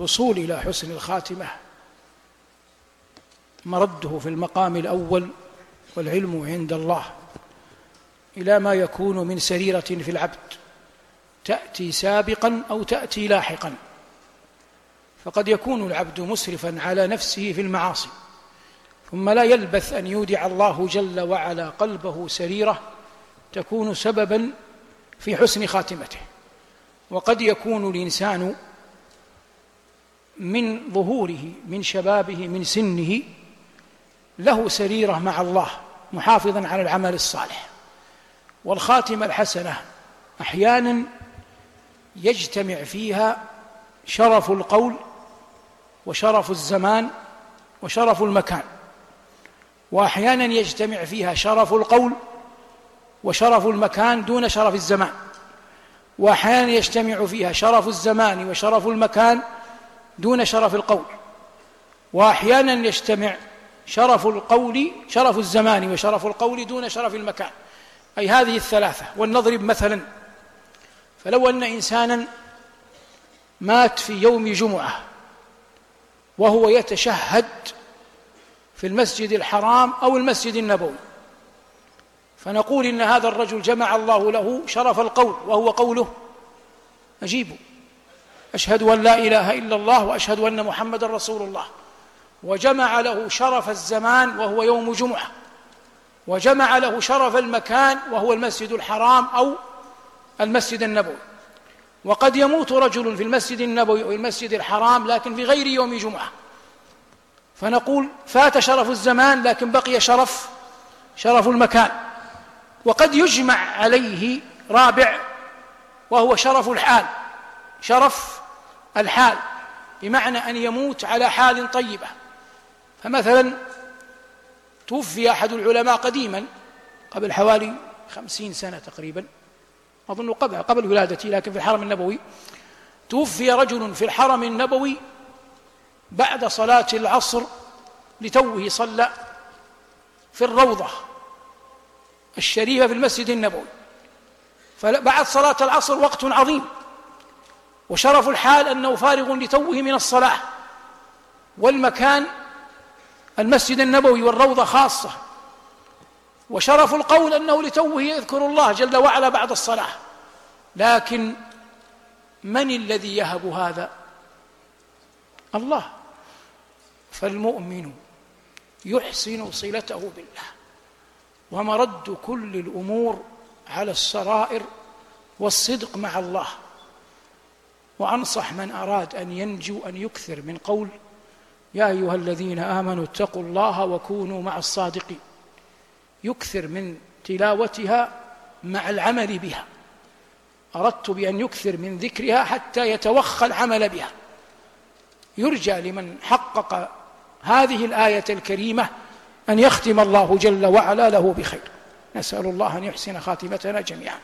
الوصول إلى حسن الخاتمة. مرده في المقام الأول والعلم عند الله إلى ما يكون من سريرة في العبد. تأتي سابقا أو تأتي لاحقا. فقد يكون العبد مسرفا على نفسه في المعاصي ثم لا يلبث أن يودع الله جل وعلا قلبه سريرة تكون سببا في حسن خاتمته. وقد يكون الإنسان من ظهوره من شبابه من سنه له سريرة مع الله محافظا على العمل الصالح. والخاتمة الحسنة أحيانا يجتمع فيها شرف القول وشرف الزمان وشرف المكان. واحيانا يجتمع فيها شرف القول وشرف المكان دون شرف الزمان. واحيانا يجتمع فيها شرف الزمان وشرف المكان دون شرف القول وأحيانا يجتمع شرف القول شرف الزمان وشرف القول دون شرف المكان. أي هذه الثلاثة. ولنضرب مثلا فلو أن انسانا مات في يوم جمعة وهو يتشهد في المسجد الحرام أو المسجد النبوي فنقول إن هذا الرجل جمع الله له شرف القول وهو قوله اجيبوا أشهد أن لا إله إلا الله وأشهد أن محمدا رسول الله. وجمع له شرف الزمان وهو يوم جمعة. وجمع له شرف المكان وهو المسجد الحرام أو المسجد النبوي. وقد يموت رجل في المسجد النبوي أو المسجد الحرام لكن في غير يوم جمعة. فنقول فات شرف الزمان لكن بقي شرف شرف المكان. وقد يجمع عليه رابع وهو شرف الحال. شرف الحال بمعنى أن يموت على حال طيبة. فمثلا توفي أحد العلماء قديما قبل حوالي خمسين سنة تقريبا أظن قبل قبل ولادتي لكن في الحرم النبوي. توفي رجل في الحرم النبوي بعد صلاة العصر لتوه صلى في الروضة الشريفة في المسجد النبوي. فبعد صلاة العصر وقت عظيم. وشرف الحال أنه فارغ لتوه من الصلاة. والمكان المسجد النبوي والروضة خاصة. وشرف القول أنه لتوه يذكر الله جل وعلا بعد الصلاة. لكن من الذي يهب هذا؟ الله. فالمؤمن يحسن صلته بالله. ومرد كل الأمور على السرائر والصدق مع الله. وأنصح من أراد أن ينجو أن يكثر من قول يا أيها الذين آمنوا اتقوا الله وكونوا مع الصادقين. يكثر من تلاوتها مع العمل بها. أردت بأن يكثر من ذكرها حتى يتوخى العمل بها. يرجى لمن حقق هذه الآية الكريمة أن يختم الله جل وعلا له بخير. نسأل الله أن يحسن خاتمتنا جميعا.